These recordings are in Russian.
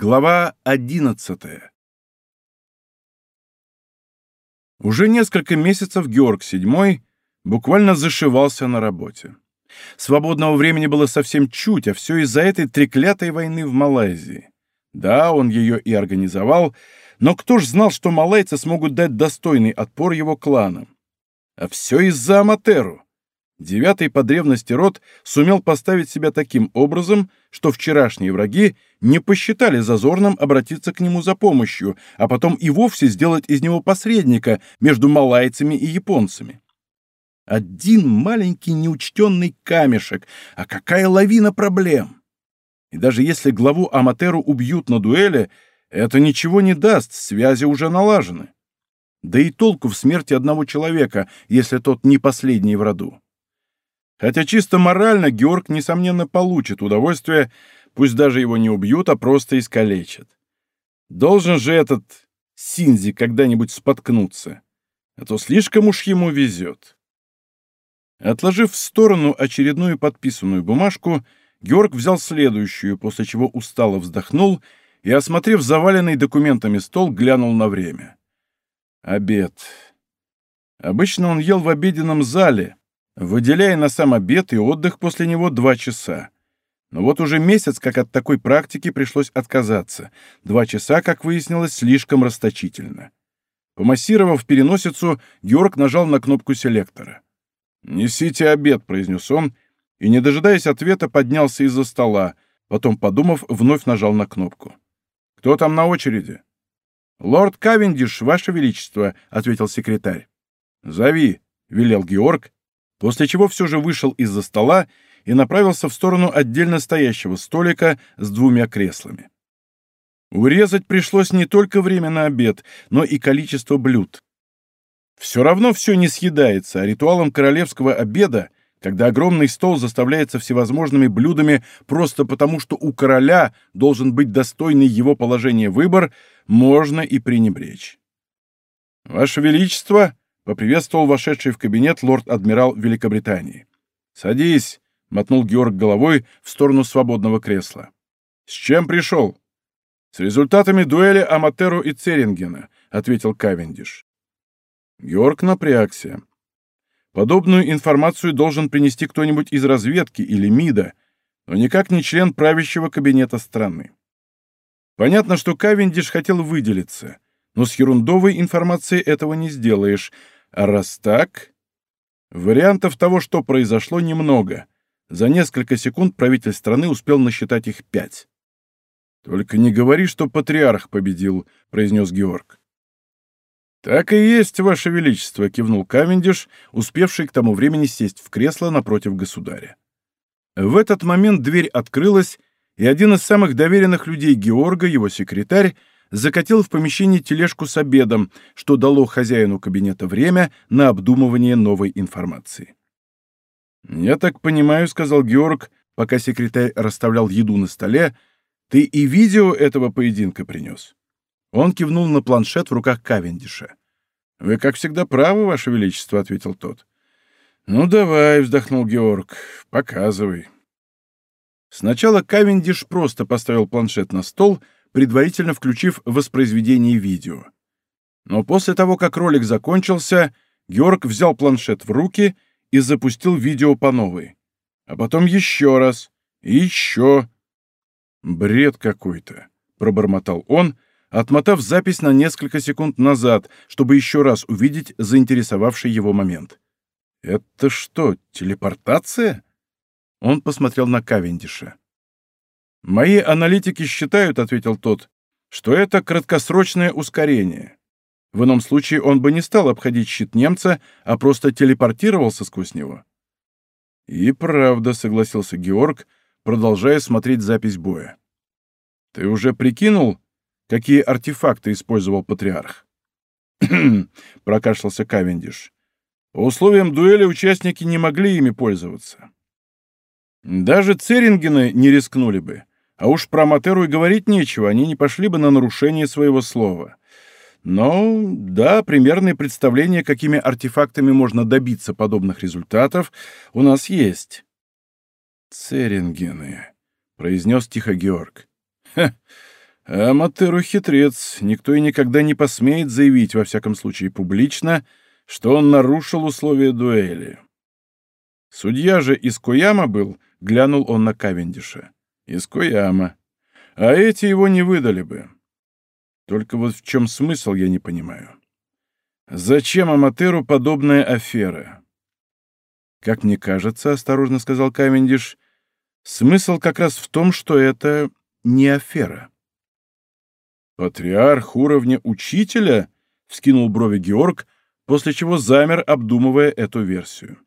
Глава одиннадцатая Уже несколько месяцев Георг VII буквально зашивался на работе. Свободного времени было совсем чуть, а все из-за этой треклятой войны в Малайзии. Да, он ее и организовал, но кто ж знал, что малайцы смогут дать достойный отпор его кланам? А все из-за Аматеру. Девятый по древности род сумел поставить себя таким образом, что вчерашние враги не посчитали зазорным обратиться к нему за помощью, а потом и вовсе сделать из него посредника между малайцами и японцами. Один маленький неучтенный камешек, а какая лавина проблем! И даже если главу Аматеру убьют на дуэли, это ничего не даст, связи уже налажены. Да и толку в смерти одного человека, если тот не последний в роду. Хотя чисто морально Георг, несомненно, получит удовольствие, пусть даже его не убьют, а просто искалечат. Должен же этот Синзи когда-нибудь споткнуться, а то слишком уж ему везет. Отложив в сторону очередную подписанную бумажку, Георг взял следующую, после чего устало вздохнул и, осмотрев заваленный документами стол, глянул на время. Обед. Обычно он ел в обеденном зале — выделяя на сам обед и отдых после него два часа. Но вот уже месяц, как от такой практики пришлось отказаться. Два часа, как выяснилось, слишком расточительно. Помассировав переносицу, Георг нажал на кнопку селектора. «Несите обед», — произнес он, и, не дожидаясь ответа, поднялся из-за стола, потом, подумав, вновь нажал на кнопку. «Кто там на очереди?» «Лорд Кавендиш, Ваше Величество», — ответил секретарь. «Зови», — велел Георг, после чего все же вышел из-за стола и направился в сторону отдельно стоящего столика с двумя креслами. Урезать пришлось не только время на обед, но и количество блюд. Все равно все не съедается, а ритуалом королевского обеда, когда огромный стол заставляется всевозможными блюдами просто потому, что у короля должен быть достойный его положения выбор, можно и пренебречь. «Ваше Величество!» — поприветствовал вошедший в кабинет лорд-адмирал Великобритании. «Садись», — мотнул Георг головой в сторону свободного кресла. «С чем пришел?» «С результатами дуэли Аматеру и Церингена», — ответил Кавендиш. Георг напрягся. Подобную информацию должен принести кто-нибудь из разведки или МИДа, но никак не член правящего кабинета страны. Понятно, что Кавендиш хотел выделиться — но с ерундовой информацией этого не сделаешь. А раз так... Вариантов того, что произошло, немного. За несколько секунд правитель страны успел насчитать их пять. «Только не говори, что патриарх победил», — произнес Георг. «Так и есть, Ваше Величество», — кивнул Кавендиш, успевший к тому времени сесть в кресло напротив государя. В этот момент дверь открылась, и один из самых доверенных людей Георга, его секретарь, закатил в помещение тележку с обедом, что дало хозяину кабинета время на обдумывание новой информации. «Я так понимаю», — сказал Георг, пока секретарь расставлял еду на столе, «ты и видео этого поединка принес». Он кивнул на планшет в руках Кавендиша. «Вы, как всегда, правы, Ваше Величество», — ответил тот. «Ну, давай», — вздохнул Георг, — «показывай». Сначала Кавендиш просто поставил планшет на стол — предварительно включив воспроизведение видео. Но после того, как ролик закончился, Георг взял планшет в руки и запустил видео по новой. А потом еще раз. И еще. «Бред какой-то», — пробормотал он, отмотав запись на несколько секунд назад, чтобы еще раз увидеть заинтересовавший его момент. «Это что, телепортация?» Он посмотрел на Кавендиша. «Мои аналитики считают, — ответил тот, — что это краткосрочное ускорение. В ином случае он бы не стал обходить щит немца, а просто телепортировался сквозь него». «И правда», — согласился Георг, продолжая смотреть запись боя. «Ты уже прикинул, какие артефакты использовал патриарх?» прокашлялся Кавендиш. «По условиям дуэли участники не могли ими пользоваться. Даже Церингены не рискнули бы. А уж про Матеру и говорить нечего, они не пошли бы на нарушение своего слова. Но, да, примерные представления, какими артефактами можно добиться подобных результатов, у нас есть. «Церингены», — произнес тихо Георг. «Ха, Аматеру хитрец, никто и никогда не посмеет заявить, во всяком случае публично, что он нарушил условия дуэли. Судья же из Кояма был, глянул он на Кавендиша. Из Кояма. А эти его не выдали бы. Только вот в чем смысл, я не понимаю. Зачем Аматеру подобная афера? Как мне кажется, осторожно сказал Кавендиш, смысл как раз в том, что это не афера. Патриарх уровня учителя? Вскинул брови Георг, после чего замер, обдумывая эту версию.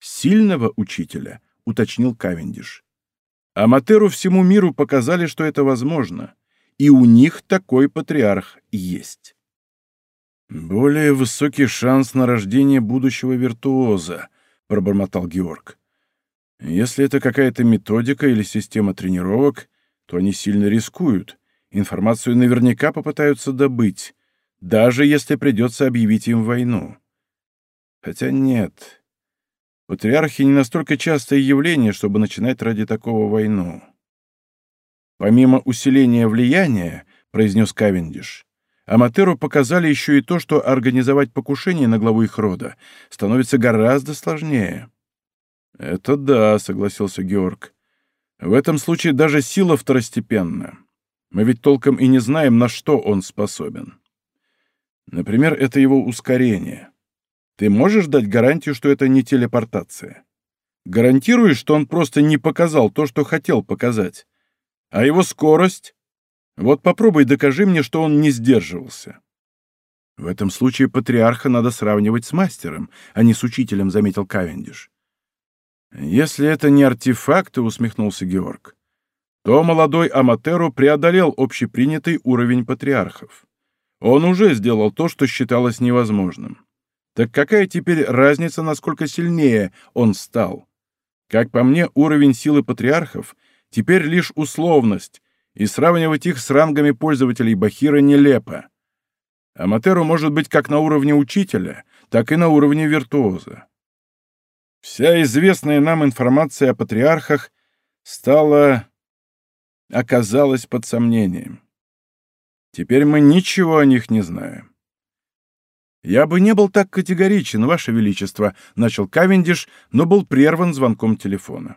«Сильного учителя», — уточнил Кавендиш. «Аматеру всему миру показали, что это возможно, и у них такой патриарх есть». «Более высокий шанс на рождение будущего виртуоза», — пробормотал Георг. «Если это какая-то методика или система тренировок, то они сильно рискуют. Информацию наверняка попытаются добыть, даже если придется объявить им войну. Хотя нет. Патриархи не настолько частое явление, чтобы начинать ради такого войну. Помимо усиления влияния, произнес Кавендиш, Аматеру показали еще и то, что организовать покушение на главу их рода становится гораздо сложнее. «Это да», — согласился Георг. «В этом случае даже сила второстепенна. Мы ведь толком и не знаем, на что он способен». Например, это его ускорение. Ты можешь дать гарантию, что это не телепортация? Гарантируешь, что он просто не показал то, что хотел показать? А его скорость? Вот попробуй докажи мне, что он не сдерживался. В этом случае патриарха надо сравнивать с мастером, а не с учителем, заметил Кавендиш. Если это не артефакты, усмехнулся Георг, то молодой Аматеру преодолел общепринятый уровень патриархов. Он уже сделал то, что считалось невозможным. Так какая теперь разница, насколько сильнее он стал? Как по мне, уровень силы патриархов теперь лишь условность, и сравнивать их с рангами пользователей Бахира нелепо. Аматеру может быть как на уровне учителя, так и на уровне виртуоза. Вся известная нам информация о патриархах стала... оказалась под сомнением. Теперь мы ничего о них не знаем. «Я бы не был так категоричен, Ваше Величество», — начал Кавендиш, но был прерван звонком телефона.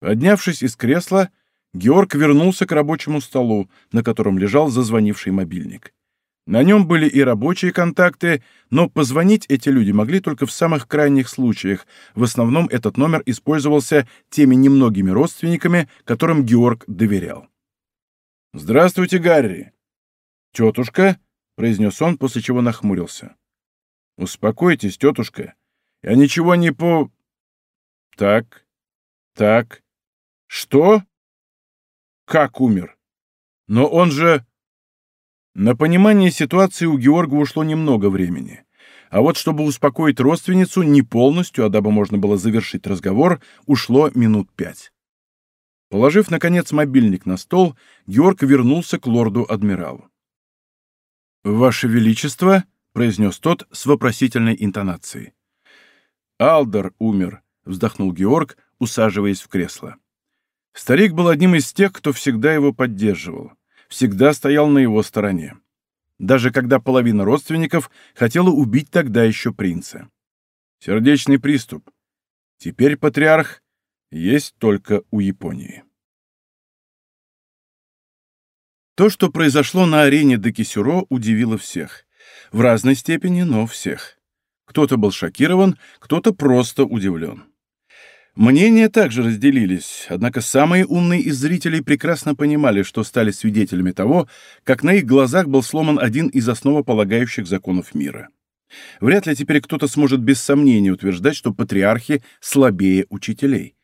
Поднявшись из кресла, Георг вернулся к рабочему столу, на котором лежал зазвонивший мобильник. На нем были и рабочие контакты, но позвонить эти люди могли только в самых крайних случаях. В основном этот номер использовался теми немногими родственниками, которым Георг доверял. «Здравствуйте, Гарри!» «Тетушка», — произнес он, после чего нахмурился. «Успокойтесь, тетушка. Я ничего не по...» «Так, так. Что? Как умер? Но он же...» На понимание ситуации у Георга ушло немного времени. А вот чтобы успокоить родственницу, не полностью, а дабы можно было завершить разговор, ушло минут пять. Положив, наконец, мобильник на стол, Георг вернулся к лорду-адмиралу. «Ваше Величество», — произнес тот с вопросительной интонацией. «Алдор умер», — вздохнул Георг, усаживаясь в кресло. Старик был одним из тех, кто всегда его поддерживал, всегда стоял на его стороне. Даже когда половина родственников хотела убить тогда еще принца. Сердечный приступ. Теперь патриарх есть только у Японии. То, что произошло на арене Декисюро, удивило всех. В разной степени, но всех. Кто-то был шокирован, кто-то просто удивлен. Мнения также разделились, однако самые умные из зрителей прекрасно понимали, что стали свидетелями того, как на их глазах был сломан один из основополагающих законов мира. Вряд ли теперь кто-то сможет без сомнения утверждать, что патриархи слабее учителей.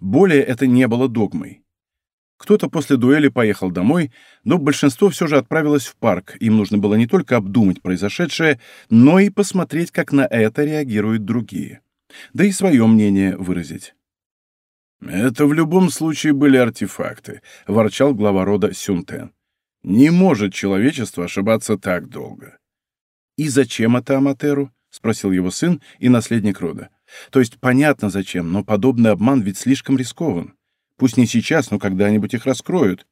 Более это не было догмой. Кто-то после дуэли поехал домой, но большинство все же отправилось в парк. Им нужно было не только обдумать произошедшее, но и посмотреть, как на это реагируют другие. Да и свое мнение выразить. «Это в любом случае были артефакты», — ворчал глава рода Сюнтен. «Не может человечество ошибаться так долго». «И зачем это Аматеру?» — спросил его сын и наследник рода. «То есть понятно зачем, но подобный обман ведь слишком рискован. Пусть не сейчас, но когда-нибудь их раскроют.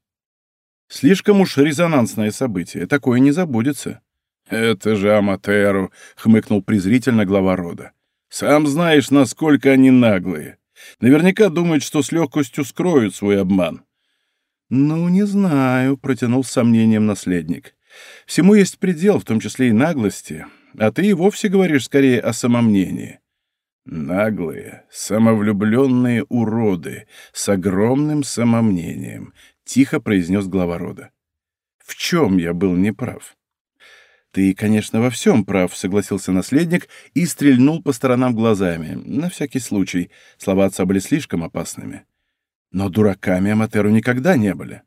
Слишком уж резонансное событие, такое не забудется. «Это же Аматеру», — хмыкнул презрительно глава рода. «Сам знаешь, насколько они наглые. Наверняка думают, что с легкостью скроют свой обман». «Ну, не знаю», — протянул с сомнением наследник. «Всему есть предел, в том числе и наглости, а ты и вовсе говоришь скорее о самомнении». «Наглые, самовлюбленные уроды с огромным самомнением», — тихо произнес глава рода. «В чем я был неправ?» «Ты, конечно, во всем прав», — согласился наследник и стрельнул по сторонам глазами. На всякий случай. Слова отца были слишком опасными. Но дураками Аматеру никогда не были.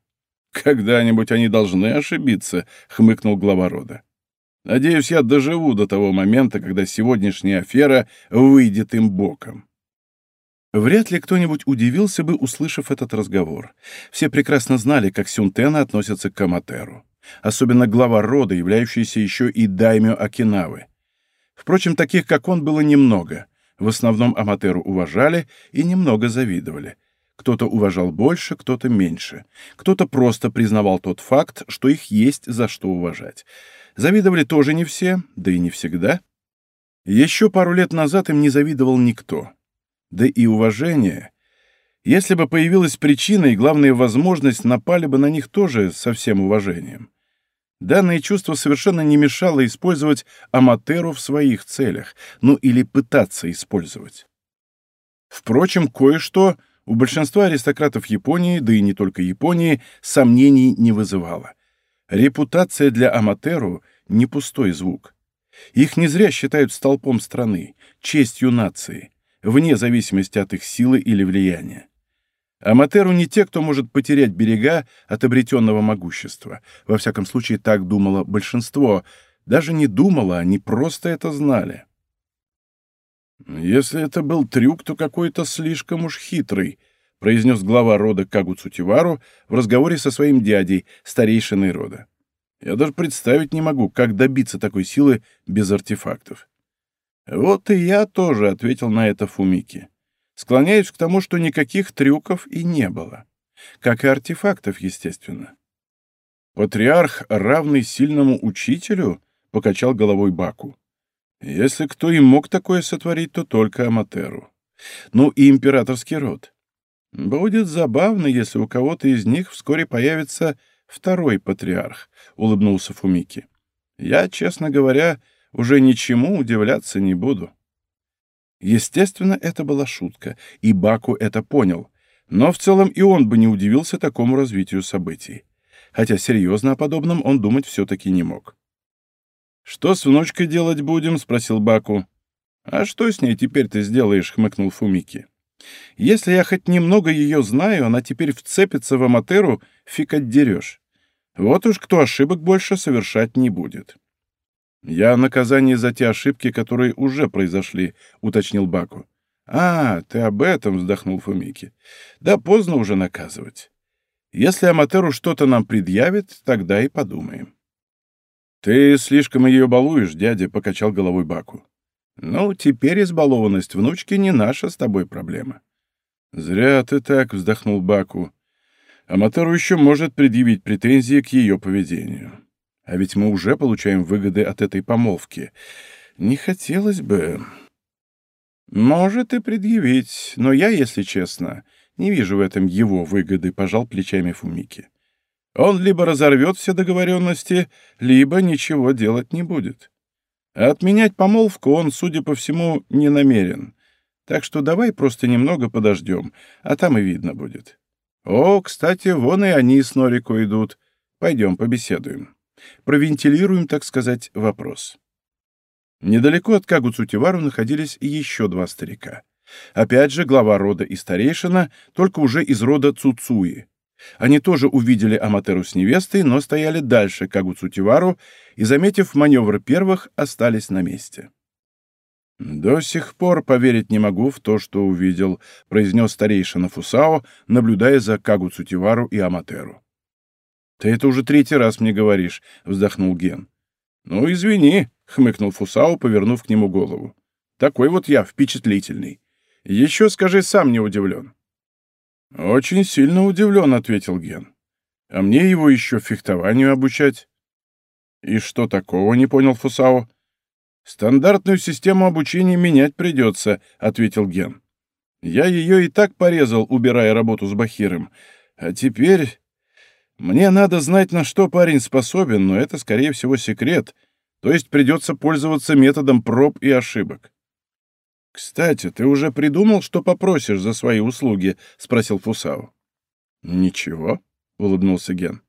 «Когда-нибудь они должны ошибиться», — хмыкнул глава рода. «Надеюсь, я доживу до того момента, когда сегодняшняя афера выйдет им боком». Вряд ли кто-нибудь удивился бы, услышав этот разговор. Все прекрасно знали, как Сюнтена относятся к Аматеру. Особенно глава рода, являющийся еще и даймё Окинавы. Впрочем, таких, как он, было немного. В основном Аматеру уважали и немного завидовали. Кто-то уважал больше, кто-то меньше. Кто-то просто признавал тот факт, что их есть за что уважать. Завидовали тоже не все, да и не всегда. Еще пару лет назад им не завидовал никто. Да и уважение... Если бы появилась причина и, главная возможность, напали бы на них тоже со всем уважением. Данное чувство совершенно не мешало использовать Аматеру в своих целях, ну или пытаться использовать. Впрочем, кое-что у большинства аристократов Японии, да и не только Японии, сомнений не вызывало. Репутация для Аматеру — не пустой звук. Их не зря считают столпом страны, честью нации, вне зависимости от их силы или влияния. Аматеру не те, кто может потерять берега от обретенного могущества. Во всяком случае, так думало большинство. Даже не думало, они просто это знали. «Если это был трюк, то какой-то слишком уж хитрый», — произнес глава рода Кагу Цутивару в разговоре со своим дядей, старейшиной рода. «Я даже представить не могу, как добиться такой силы без артефактов». «Вот и я тоже», — ответил на это Фумики. «Склоняюсь к тому, что никаких трюков и не было. Как и артефактов, естественно». «Патриарх, равный сильному учителю?» — покачал головой Баку. Если кто и мог такое сотворить, то только Аматеру. Ну и императорский род. Будет забавно, если у кого-то из них вскоре появится второй патриарх, — улыбнулся Фумики. Я, честно говоря, уже ничему удивляться не буду. Естественно, это была шутка, и Баку это понял, но в целом и он бы не удивился такому развитию событий. Хотя серьезно о подобном он думать все-таки не мог. «Что с внучкой делать будем?» — спросил Баку. «А что с ней теперь ты сделаешь?» — хмыкнул Фумики. «Если я хоть немного ее знаю, она теперь вцепится в Аматеру, фиг отдерешь. Вот уж кто ошибок больше совершать не будет». «Я наказание за те ошибки, которые уже произошли», — уточнил Баку. «А, ты об этом», — вздохнул Фумики. «Да поздно уже наказывать. Если Аматеру что-то нам предъявит, тогда и подумаем». «Ты слишком ее балуешь, дядя», — покачал головой Баку. «Ну, теперь избалованность внучки не наша с тобой проблема». «Зря ты так», — вздохнул Баку. «Аматору еще может предъявить претензии к ее поведению. А ведь мы уже получаем выгоды от этой помолвки. Не хотелось бы...» «Может и предъявить, но я, если честно, не вижу в этом его выгоды», — пожал плечами Фумики. Он либо разорвет все договоренности, либо ничего делать не будет. А отменять помолвку он, судя по всему, не намерен. Так что давай просто немного подождем, а там и видно будет. О, кстати, вон и они с Норико идут. Пойдем побеседуем. Провентилируем, так сказать, вопрос. Недалеко от Кагуцутивару находились еще два старика. Опять же, глава рода и старейшина, только уже из рода Цуцуи. Они тоже увидели Аматеру с невестой, но стояли дальше Кагуцутивару и, заметив маневр первых, остались на месте. «До сих пор поверить не могу в то, что увидел», — произнес старейшина Фусао, наблюдая за Кагуцутивару и Аматеру. «Ты это уже третий раз мне говоришь», — вздохнул Ген. «Ну, извини», — хмыкнул Фусао, повернув к нему голову. «Такой вот я, впечатлительный. Еще скажи, сам не удивлен». «Очень сильно удивлен», — ответил Ген. А мне его еще фехтованию обучать. И что такого, не понял Фусао. Стандартную систему обучения менять придется, ответил Ген. Я ее и так порезал, убирая работу с Бахиром. А теперь... Мне надо знать, на что парень способен, но это, скорее всего, секрет, то есть придется пользоваться методом проб и ошибок. «Кстати, ты уже придумал, что попросишь за свои услуги?» — спросил Фусао. «Ничего», — улыбнулся Ген.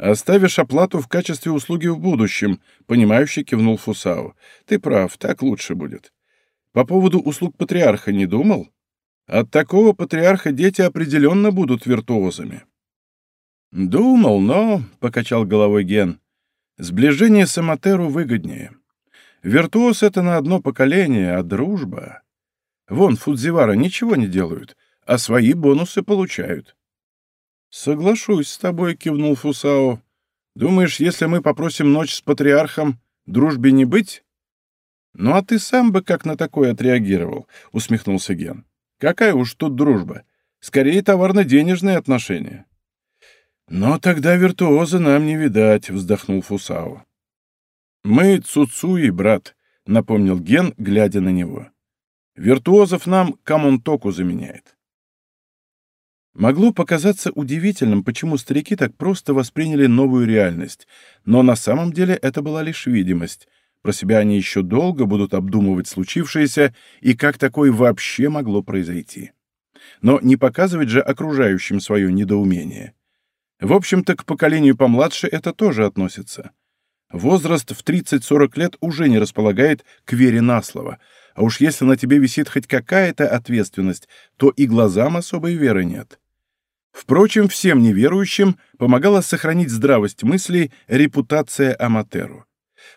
«Оставишь оплату в качестве услуги в будущем», — понимающе кивнул Фусао. «Ты прав, так лучше будет. По поводу услуг патриарха не думал? От такого патриарха дети определенно будут виртуозами». «Думал, но...» — покачал головой Ген. «Сближение с Аматеру выгоднее. Виртуоз — это на одно поколение, а дружба... Вон, Фудзивара ничего не делают, а свои бонусы получают». «Соглашусь с тобой», — кивнул Фусао. «Думаешь, если мы попросим ночь с патриархом, дружбе не быть?» «Ну а ты сам бы как на такое отреагировал», — усмехнулся Ген. «Какая уж тут дружба? Скорее товарно-денежные отношения». «Но тогда виртуоза нам не видать», — вздохнул Фусао. «Мы Цуцуи, брат», — напомнил Ген, глядя на него. «Виртуозов нам Камонтоку заменяет». Могло показаться удивительным, почему старики так просто восприняли новую реальность, но на самом деле это была лишь видимость. Про себя они еще долго будут обдумывать случившееся и как такое вообще могло произойти. Но не показывать же окружающим свое недоумение. В общем-то, к поколению помладше это тоже относится. Возраст в 30-40 лет уже не располагает к вере на слово, а уж если на тебе висит хоть какая-то ответственность, то и глазам особой веры нет. Впрочем, всем неверующим помогала сохранить здравость мыслей репутация Аматеру.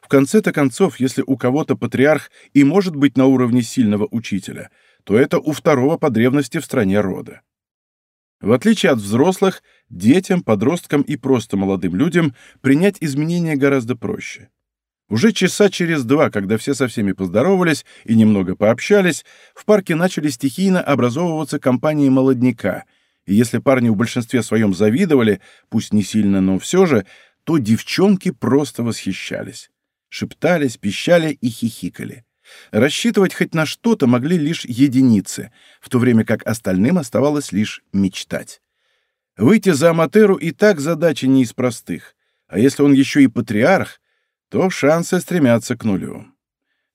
В конце-то концов, если у кого-то патриарх и может быть на уровне сильного учителя, то это у второго по древности в стране рода. В отличие от взрослых, детям, подросткам и просто молодым людям принять изменения гораздо проще. Уже часа через два, когда все со всеми поздоровались и немного пообщались, в парке начали стихийно образовываться компании молодняка, и если парни в большинстве своем завидовали, пусть не сильно, но все же, то девчонки просто восхищались. Шептались, пищали и хихикали. Рассчитывать хоть на что-то могли лишь единицы, в то время как остальным оставалось лишь мечтать. Выйти за Аматеру и так задача не из простых, а если он еще и патриарх, то шансы стремятся к нулю.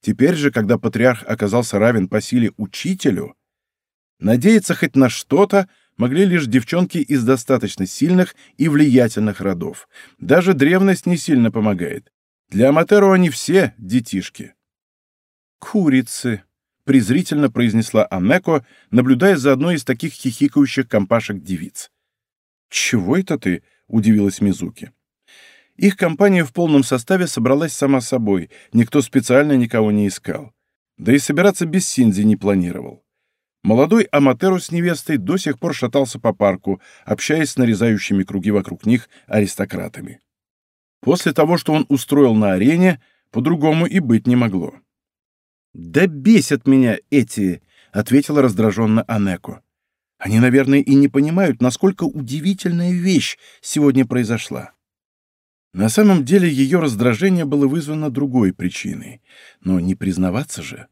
Теперь же, когда патриарх оказался равен по силе учителю, надеяться хоть на что-то могли лишь девчонки из достаточно сильных и влиятельных родов. Даже древность не сильно помогает. Для Аматеру они все детишки. «Курицы», — презрительно произнесла Анеко, наблюдая за одной из таких хихикающих компашек-девиц. «Чего это ты?» — удивилась Мизуки. Их компания в полном составе собралась сама собой, никто специально никого не искал. Да и собираться без Синзи не планировал. Молодой Аматеру с невестой до сих пор шатался по парку, общаясь с нарезающими круги вокруг них аристократами. После того, что он устроил на арене, по-другому и быть не могло. «Да бесят меня эти!» — ответила раздраженно Анеко. «Они, наверное, и не понимают, насколько удивительная вещь сегодня произошла». На самом деле ее раздражение было вызвано другой причиной. Но не признаваться же.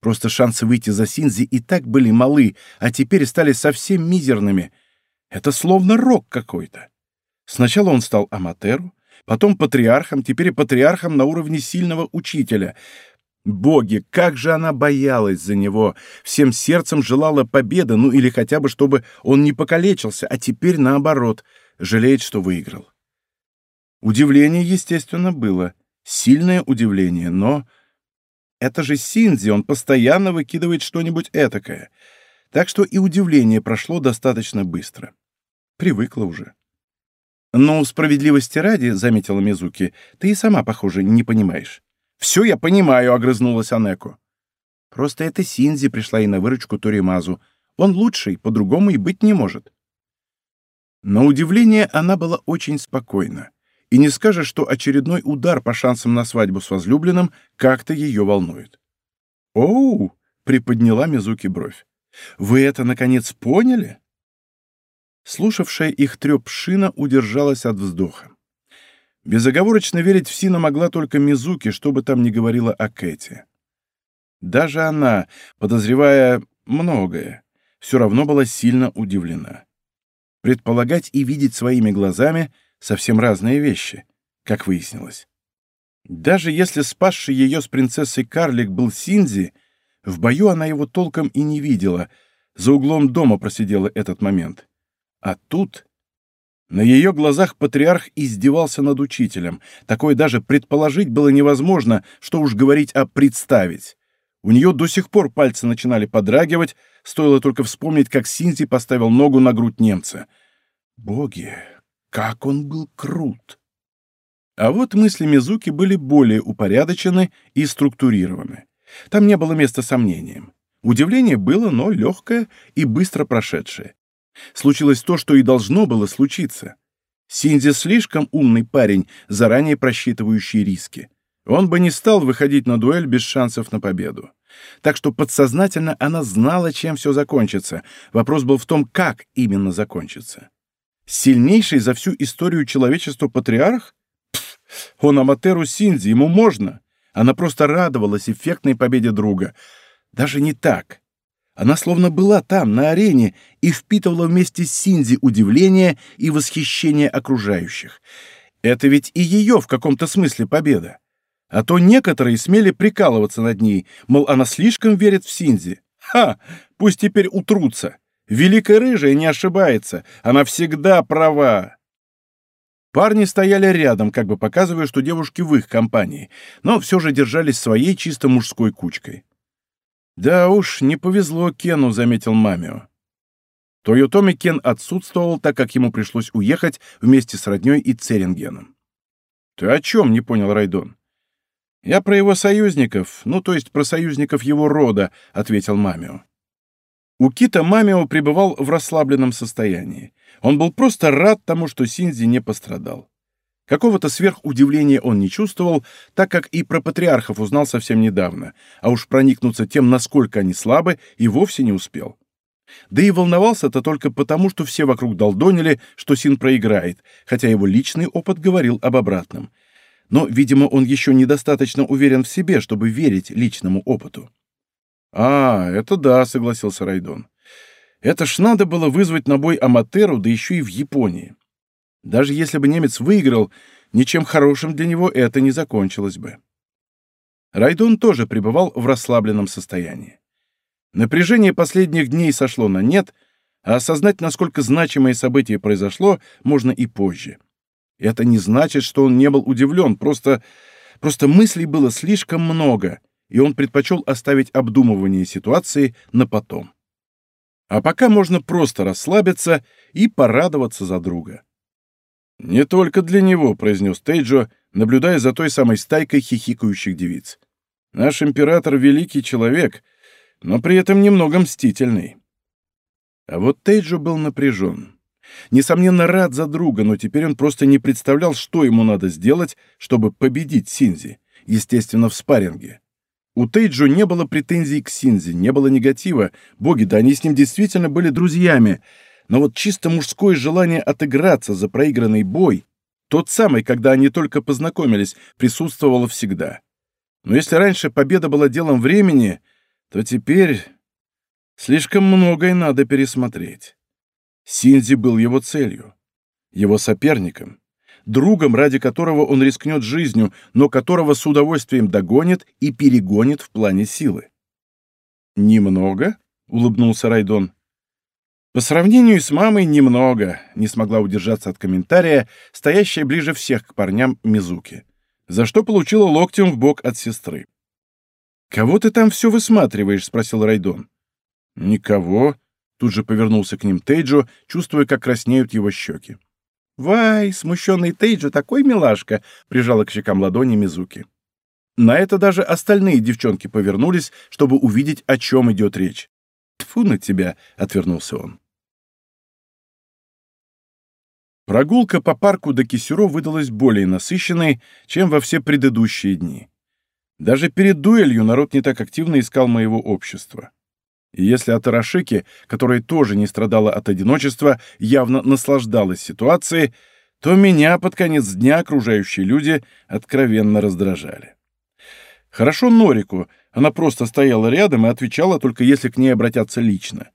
Просто шансы выйти за Синзи и так были малы, а теперь стали совсем мизерными. Это словно рок какой-то. Сначала он стал аматеру, потом патриархом, теперь патриархом на уровне сильного учителя. Боги, как же она боялась за него, всем сердцем желала победы, ну или хотя бы, чтобы он не покалечился, а теперь наоборот, жалеет, что выиграл. Удивление, естественно, было. Сильное удивление, но... Это же Синзи, он постоянно выкидывает что-нибудь этакое. Так что и удивление прошло достаточно быстро. Привыкла уже. «Но справедливости ради», — заметила Мизуки, — «ты и сама, похоже, не понимаешь. «Все я понимаю», — огрызнулась Анеко. «Просто это Синзи пришла и на выручку Торимазу. Он лучший, по-другому и быть не может». На удивление она была очень спокойна. И не скажешь, что очередной удар по шансам на свадьбу с возлюбленным как-то ее волнует. «Оу!» — приподняла Мизуки бровь. «Вы это, наконец, поняли?» Слушавшая их треп Шина удержалась от вздоха. Безоговорочно верить в Сина могла только Мизуки, что бы там ни говорила о Кэти. Даже она, подозревая многое, все равно была сильно удивлена. Предполагать и видеть своими глазами — совсем разные вещи, как выяснилось. Даже если спасший ее с принцессой карлик был Синзи, в бою она его толком и не видела, за углом дома просидела этот момент. А тут... На ее глазах патриарх издевался над учителем. Такое даже предположить было невозможно, что уж говорить о представить. У нее до сих пор пальцы начинали подрагивать, стоило только вспомнить, как Синзи поставил ногу на грудь немца. Боги, как он был крут! А вот мысли Мизуки были более упорядочены и структурированы. Там не было места сомнениям. Удивление было, но легкое и быстро прошедшее. Случилось то, что и должно было случиться. Синзи слишком умный парень, заранее просчитывающий риски. Он бы не стал выходить на дуэль без шансов на победу. Так что подсознательно она знала, чем все закончится. Вопрос был в том, как именно закончится. Сильнейший за всю историю человечества патриарх? Он Аматеру Синзи, ему можно. Она просто радовалась эффектной победе друга. Даже не так. Она словно была там, на арене, и впитывала вместе с Синзи удивление и восхищение окружающих. Это ведь и ее в каком-то смысле победа. А то некоторые смели прикалываться над ней, мол, она слишком верит в Синзи. Ха! Пусть теперь утрутся. Великая рыжая не ошибается, она всегда права. Парни стояли рядом, как бы показывая, что девушки в их компании, но все же держались своей чисто мужской кучкой. «Да уж, не повезло Кену», — заметил Мамио. Тойотоми Кен отсутствовал, так как ему пришлось уехать вместе с роднёй и Церингеном. «Ты о чем?» — не понял Райдон. «Я про его союзников, ну, то есть про союзников его рода», — ответил Мамио. У Кита Мамио пребывал в расслабленном состоянии. Он был просто рад тому, что Синзи не пострадал. Какого-то сверхудивления он не чувствовал, так как и про патриархов узнал совсем недавно, а уж проникнуться тем, насколько они слабы, и вовсе не успел. Да и волновался-то только потому, что все вокруг долдонили, что Син проиграет, хотя его личный опыт говорил об обратном. Но, видимо, он еще недостаточно уверен в себе, чтобы верить личному опыту. «А, это да», — согласился Райдон. Это ж надо было вызвать на бой Аматеру, да еще и в Японии. Даже если бы немец выиграл, ничем хорошим для него это не закончилось бы. Райдон тоже пребывал в расслабленном состоянии. Напряжение последних дней сошло на нет, а осознать, насколько значимое событие произошло, можно и позже. Это не значит, что он не был удивлен, просто, просто мыслей было слишком много, и он предпочел оставить обдумывание ситуации на потом. А пока можно просто расслабиться и порадоваться за друга. «Не только для него», — произнес Тейджо, наблюдая за той самой стайкой хихикающих девиц. «Наш император — великий человек, но при этом немного мстительный». А вот Тейджо был напряжен. Несомненно, рад за друга, но теперь он просто не представлял, что ему надо сделать, чтобы победить Синзи, естественно, в спарринге. У Тейджо не было претензий к Синзи, не было негатива. Боги, да они с ним действительно были друзьями. Но вот чисто мужское желание отыграться за проигранный бой, тот самый, когда они только познакомились, присутствовало всегда. Но если раньше победа была делом времени, то теперь слишком многое надо пересмотреть. Синзи был его целью, его соперником другом, ради которого он рискнет жизнью, но которого с удовольствием догонит и перегонит в плане силы. «Немного?» — улыбнулся Райдон. «По сравнению с мамой, немного», — не смогла удержаться от комментария, стоящая ближе всех к парням Мизуки, за что получила локтем в бок от сестры. «Кого ты там все высматриваешь?» — спросил Райдон. «Никого», — тут же повернулся к ним Тейджо, чувствуя, как краснеют его щеки. «Вай, смущенный Тейджи такой милашка!» — прижала к щекам ладони Мизуки. На это даже остальные девчонки повернулись, чтобы увидеть, о чем идет речь. «Тьфу на тебя!» — отвернулся он. Прогулка по парку до Кисюро выдалась более насыщенной, чем во все предыдущие дни. Даже перед дуэлью народ не так активно искал моего общества. И если Атарашики, которая тоже не страдала от одиночества, явно наслаждалась ситуацией, то меня под конец дня окружающие люди откровенно раздражали. Хорошо Норику, она просто стояла рядом и отвечала только если к ней обратятся лично.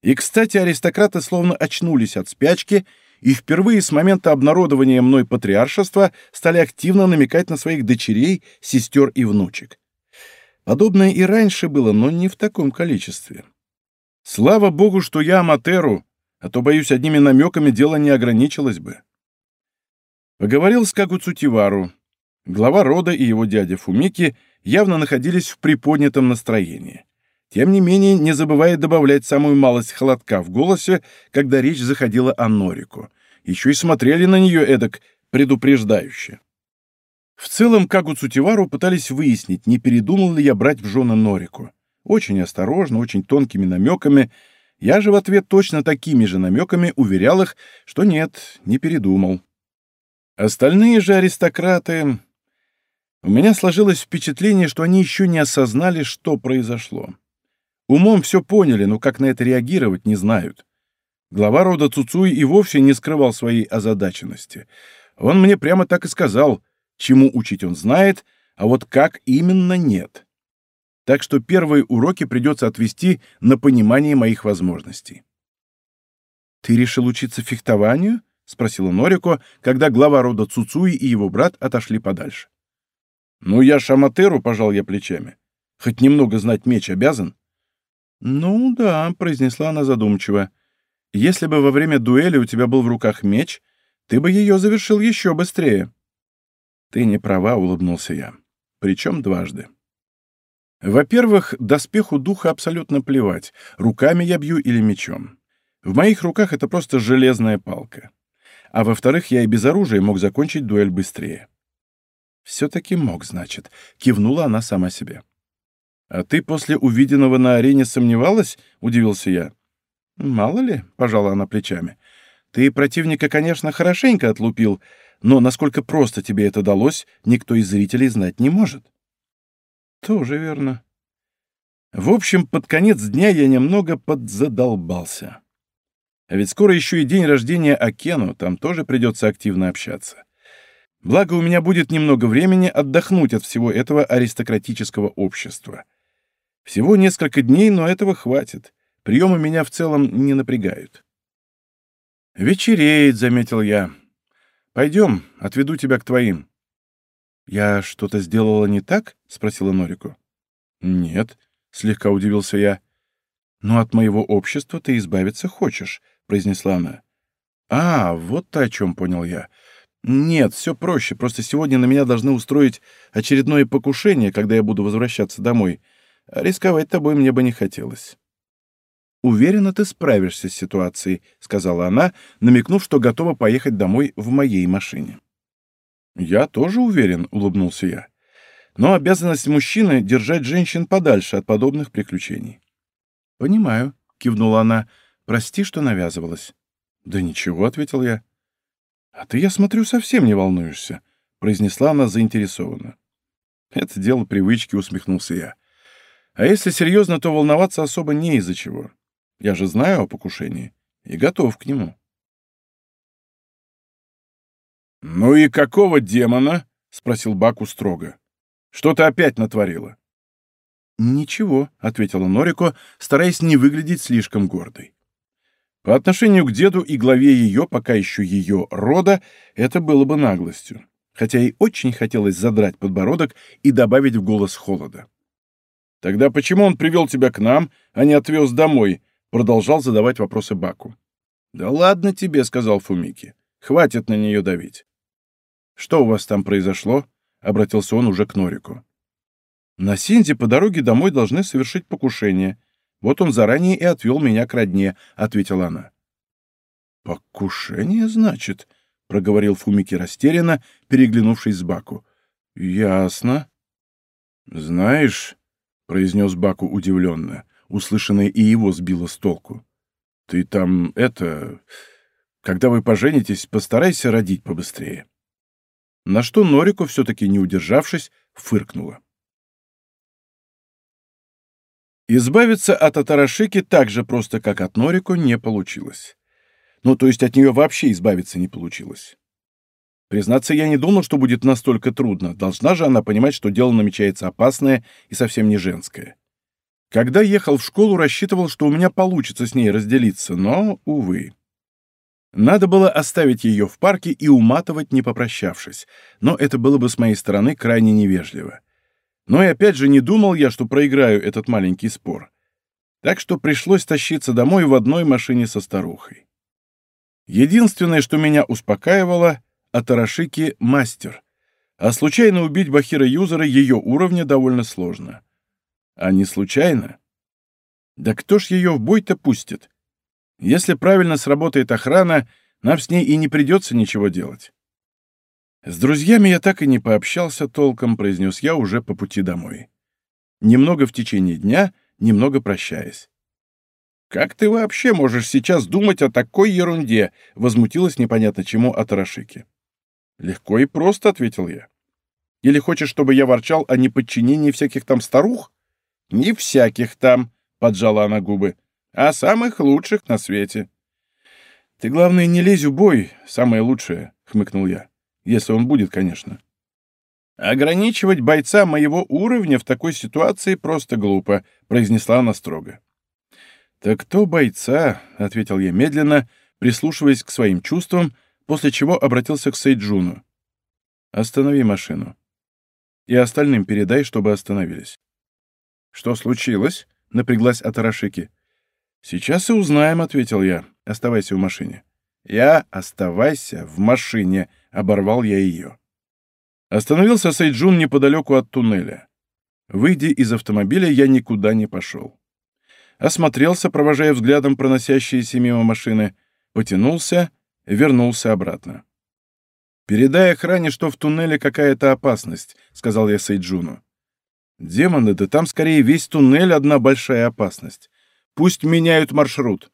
И, кстати, аристократы словно очнулись от спячки и впервые с момента обнародования мной патриаршества стали активно намекать на своих дочерей, сестер и внучек. Подобное и раньше было, но не в таком количестве. Слава богу, что я Аматеру, а то, боюсь, одними намеками дело не ограничилось бы. Поговорил с Кагуцутивару. Глава рода и его дядя Фумики явно находились в приподнятом настроении. Тем не менее, не забывая добавлять самую малость холодка в голосе, когда речь заходила о Норику. Еще и смотрели на нее эдак предупреждающе. В целом, Кагу Цутивару пытались выяснить, не передумал ли я брать в жены Норику. Очень осторожно, очень тонкими намеками. Я же в ответ точно такими же намеками уверял их, что нет, не передумал. Остальные же аристократы... У меня сложилось впечатление, что они еще не осознали, что произошло. Умом все поняли, но как на это реагировать, не знают. Глава рода Цуцуи и вовсе не скрывал своей озадаченности. Он мне прямо так и сказал, чему учить он знает, а вот как именно нет. Так что первые уроки придется отвести на понимание моих возможностей. «Ты решил учиться фехтованию?» — спросила Норико, когда глава рода Цуцуи и его брат отошли подальше. «Ну, я шаматеру», — пожал я плечами. «Хоть немного знать меч обязан?» «Ну да», — произнесла она задумчиво. «Если бы во время дуэли у тебя был в руках меч, ты бы ее завершил еще быстрее». «Ты не права», — улыбнулся я. «Причем дважды». Во-первых, доспеху духа абсолютно плевать, руками я бью или мечом. В моих руках это просто железная палка. А во-вторых, я и без оружия мог закончить дуэль быстрее. «Все-таки мог, значит», — кивнула она сама себе. «А ты после увиденного на арене сомневалась?» — удивился я. «Мало ли», — пожала она плечами. «Ты противника, конечно, хорошенько отлупил, но насколько просто тебе это далось, никто из зрителей знать не может». «Тоже верно». В общем, под конец дня я немного подзадолбался. А ведь скоро еще и день рождения Акену, там тоже придется активно общаться. Благо, у меня будет немного времени отдохнуть от всего этого аристократического общества. Всего несколько дней, но этого хватит. Приемы меня в целом не напрягают. «Вечереет», — заметил я. «Пойдем, отведу тебя к твоим». «Я что-то сделала не так?» — спросила Норику. «Нет», — слегка удивился я. «Но от моего общества ты избавиться хочешь», — произнесла она. «А, вот ты о чем понял я. «Нет, все проще. Просто сегодня на меня должны устроить очередное покушение, когда я буду возвращаться домой. А рисковать тобой мне бы не хотелось». «Уверена, ты справишься с ситуацией», — сказала она, намекнув, что готова поехать домой в моей машине. «Я тоже уверен», — улыбнулся я. «Но обязанность мужчины — держать женщин подальше от подобных приключений». «Понимаю», — кивнула она. «Прости, что навязывалась». «Да ничего», — ответил я. «А ты, я смотрю, совсем не волнуешься», — произнесла она заинтересованно. «Это дело привычки», — усмехнулся я. «А если серьезно, то волноваться особо не из-за чего. Я же знаю о покушении и готов к нему». «Ну и какого демона?» — спросил Баку строго. «Что ты опять натворила?» «Ничего», — ответила Норико, стараясь не выглядеть слишком гордой. По отношению к деду и главе ее, пока еще ее рода, это было бы наглостью. Хотя и очень хотелось задрать подбородок и добавить в голос холода. «Тогда почему он привел тебя к нам, а не отвез домой?» Продолжал задавать вопросы Баку. «Да ладно тебе», — сказал Фумики. «Хватит на нее давить». «Что у вас там произошло?» — обратился он уже к Норику. «На Синзе по дороге домой должны совершить покушение. Вот он заранее и отвел меня к родне», — ответила она. «Покушение, значит?» — проговорил Фумики растерянно, переглянувшись с Баку. «Ясно». «Знаешь», — произнес Баку удивленно, услышанное и его сбило с толку, — «ты там, это... Когда вы поженитесь, постарайся родить побыстрее». На что Норику, все-таки не удержавшись, фыркнула. Избавиться от Атарашики так же просто, как от Норико, не получилось. Ну, то есть от нее вообще избавиться не получилось. Признаться, я не думал, что будет настолько трудно. Должна же она понимать, что дело намечается опасное и совсем не женское. Когда ехал в школу, рассчитывал, что у меня получится с ней разделиться, но, увы. Надо было оставить ее в парке и уматывать, не попрощавшись, но это было бы с моей стороны крайне невежливо. Но и опять же не думал я, что проиграю этот маленький спор. Так что пришлось тащиться домой в одной машине со старухой. Единственное, что меня успокаивало, Атарашики — мастер, а случайно убить Бахира Юзера ее уровня довольно сложно. А не случайно? Да кто ж ее в бой-то пустит? Если правильно сработает охрана, нам с ней и не придется ничего делать. С друзьями я так и не пообщался толком, произнес я уже по пути домой. Немного в течение дня, немного прощаясь. «Как ты вообще можешь сейчас думать о такой ерунде?» — возмутилась непонятно чему Атарашики. «Легко и просто», — ответил я. «Или хочешь, чтобы я ворчал о неподчинении всяких там старух?» «Не всяких там», — поджала она губы, — «а самых лучших на свете». «Ты, главное, не лезь в бой, самое лучшее», — хмыкнул я. Если он будет, конечно. «Ограничивать бойца моего уровня в такой ситуации просто глупо», — произнесла она строго. «Так кто бойца?» — ответил я медленно, прислушиваясь к своим чувствам, после чего обратился к Сейджуну. «Останови машину. И остальным передай, чтобы остановились». «Что случилось?» — напряглась Атарашики. «Сейчас и узнаем», — ответил я. «Оставайся в машине». «Я оставайся в машине», — оборвал я ее. Остановился Сейджун неподалеку от туннеля. Выйдя из автомобиля, я никуда не пошел. Осмотрелся, провожая взглядом проносящиеся мимо машины, потянулся, вернулся обратно. «Передай охране, что в туннеле какая-то опасность», — сказал я Сейджуну. «Демоны, да там скорее весь туннель одна большая опасность. Пусть меняют маршрут».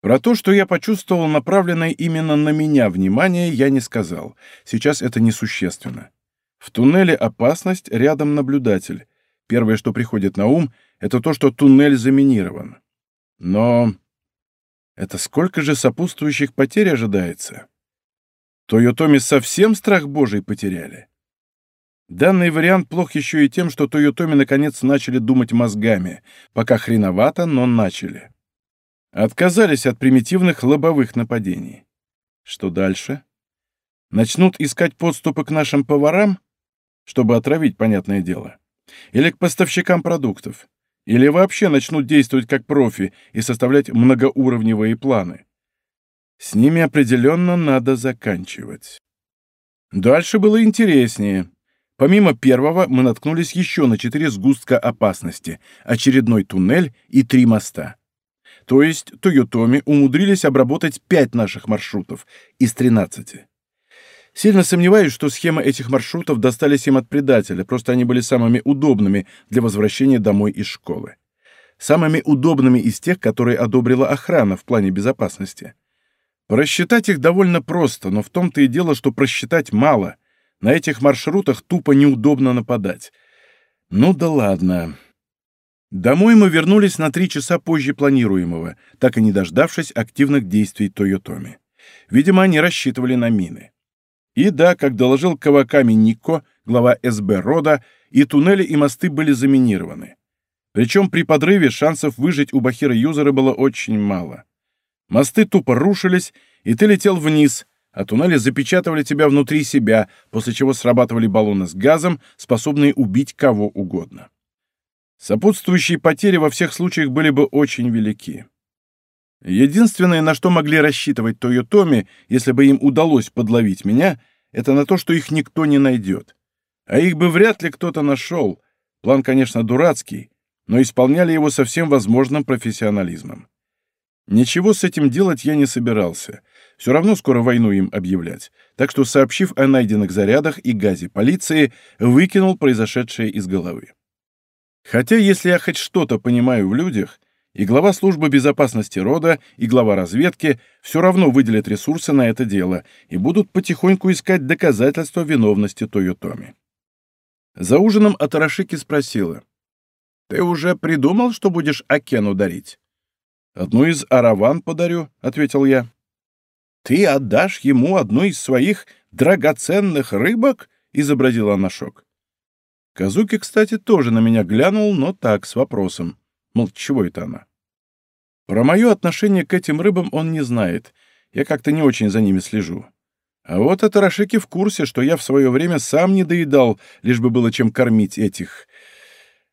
Про то, что я почувствовал направленное именно на меня внимание, я не сказал. Сейчас это несущественно. В туннеле опасность, рядом наблюдатель. Первое, что приходит на ум, это то, что туннель заминирован. Но это сколько же сопутствующих потерь ожидается? Тойотоми совсем страх божий потеряли. Данный вариант плох еще и тем, что Тойотоми наконец начали думать мозгами. Пока хреновато, но начали. Отказались от примитивных лобовых нападений. Что дальше? Начнут искать подступы к нашим поварам, чтобы отравить, понятное дело. Или к поставщикам продуктов. Или вообще начнут действовать как профи и составлять многоуровневые планы. С ними определенно надо заканчивать. Дальше было интереснее. Помимо первого, мы наткнулись еще на четыре сгустка опасности, очередной туннель и три моста. То есть Тойотоми умудрились обработать пять наших маршрутов из 13. Сильно сомневаюсь, что схемы этих маршрутов достались им от предателя, просто они были самыми удобными для возвращения домой из школы. Самыми удобными из тех, которые одобрила охрана в плане безопасности. Просчитать их довольно просто, но в том-то и дело, что просчитать мало. На этих маршрутах тупо неудобно нападать. Ну да ладно. Домой мы вернулись на три часа позже планируемого, так и не дождавшись активных действий Тойотоми. Видимо, они рассчитывали на мины. И да, как доложил Каваками Нико, глава СБ рода, и туннели и мосты были заминированы. Причем при подрыве шансов выжить у Бахира Юзера было очень мало. Мосты тупо рушились, и ты летел вниз, а туннели запечатывали тебя внутри себя, после чего срабатывали баллоны с газом, способные убить кого угодно. Сопутствующие потери во всех случаях были бы очень велики. Единственное, на что могли рассчитывать Тойотоми, если бы им удалось подловить меня, это на то, что их никто не найдет. А их бы вряд ли кто-то нашел. План, конечно, дурацкий, но исполняли его со всем возможным профессионализмом. Ничего с этим делать я не собирался. Все равно скоро войну им объявлять. Так что, сообщив о найденных зарядах и газе полиции, выкинул произошедшее из головы. Хотя, если я хоть что-то понимаю в людях, и глава службы безопасности рода, и глава разведки все равно выделят ресурсы на это дело и будут потихоньку искать доказательства виновности Тойотоми. За ужином Атарашики спросила. Ты уже придумал, что будешь Акену дарить? Одну из араван подарю, ответил я. Ты отдашь ему одну из своих драгоценных рыбок? изобразила она шок. Казуки, кстати, тоже на меня глянул, но так, с вопросом. Мол, чего это она? Про мое отношение к этим рыбам он не знает. Я как-то не очень за ними слежу. А вот Атарашики в курсе, что я в свое время сам не доедал, лишь бы было чем кормить этих.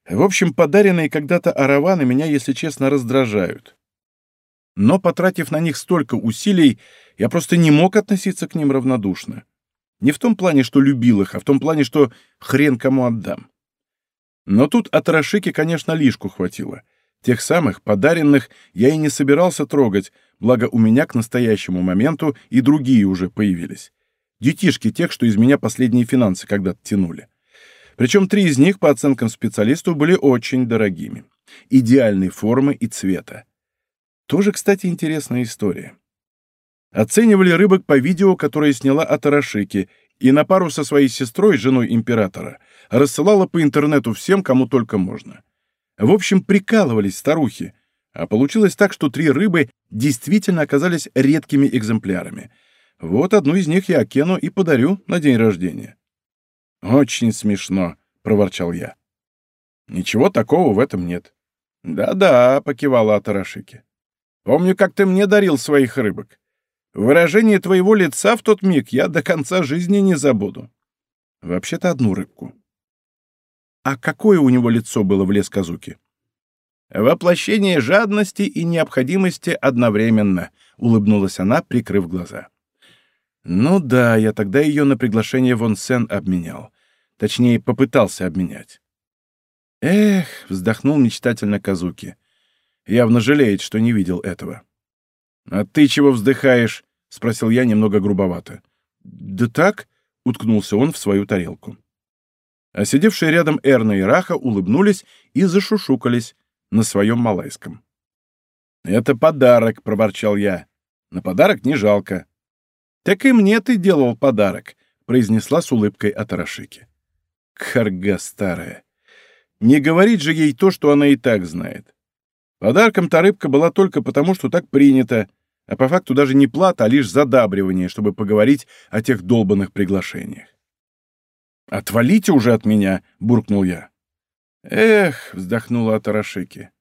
В общем, подаренные когда-то араваны меня, если честно, раздражают. Но, потратив на них столько усилий, я просто не мог относиться к ним равнодушно. Не в том плане, что любил их, а в том плане, что хрен кому отдам. Но тут от Рашики, конечно, лишку хватило. Тех самых, подаренных, я и не собирался трогать, благо у меня к настоящему моменту и другие уже появились. Детишки тех, что из меня последние финансы когда-то тянули. Причем три из них, по оценкам специалистов, были очень дорогими. Идеальной формы и цвета. Тоже, кстати, интересная история. Оценивали рыбок по видео, которое сняла от Арашики, и на пару со своей сестрой, женой императора, рассылала по интернету всем, кому только можно. В общем, прикалывались старухи, а получилось так, что три рыбы действительно оказались редкими экземплярами. Вот одну из них я Акену и подарю на день рождения. «Очень смешно», — проворчал я. «Ничего такого в этом нет». «Да-да», — покивала Атарашики. «Помню, как ты мне дарил своих рыбок. Выражение твоего лица в тот миг я до конца жизни не забуду. Вообще-то одну рыбку. А какое у него лицо было в лес Казуки? Воплощение жадности и необходимости одновременно, улыбнулась она, прикрыв глаза. Ну да, я тогда ее на приглашение в Онсен обменял. Точнее, попытался обменять. Эх, вздохнул мечтательно Казуки. Явно жалеет, что не видел этого. «А ты чего вздыхаешь?» — спросил я немного грубовато. «Да так», — уткнулся он в свою тарелку. А сидевшие рядом Эрна и Раха улыбнулись и зашушукались на своем малайском. «Это подарок», — проворчал я. «На подарок не жалко». «Так и мне ты делал подарок», — произнесла с улыбкой Атарашики. Карга старая. Не говорить же ей то, что она и так знает. Подарком та рыбка была только потому, что так принято, а по факту даже не плата, а лишь задабривание, чтобы поговорить о тех долбанных приглашениях. «Отвалите уже от меня!» — буркнул я. «Эх!» — вздохнула Атарашики.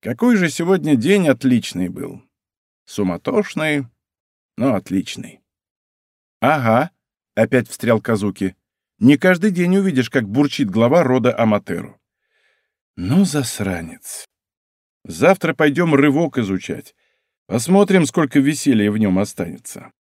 «Какой же сегодня день отличный был! Суматошный, но отличный!» «Ага!» — опять встрял Казуки. «Не каждый день увидишь, как бурчит глава рода Аматеру». «Ну, засранец!» Завтра пойдем рывок изучать. Посмотрим, сколько веселья в нем останется.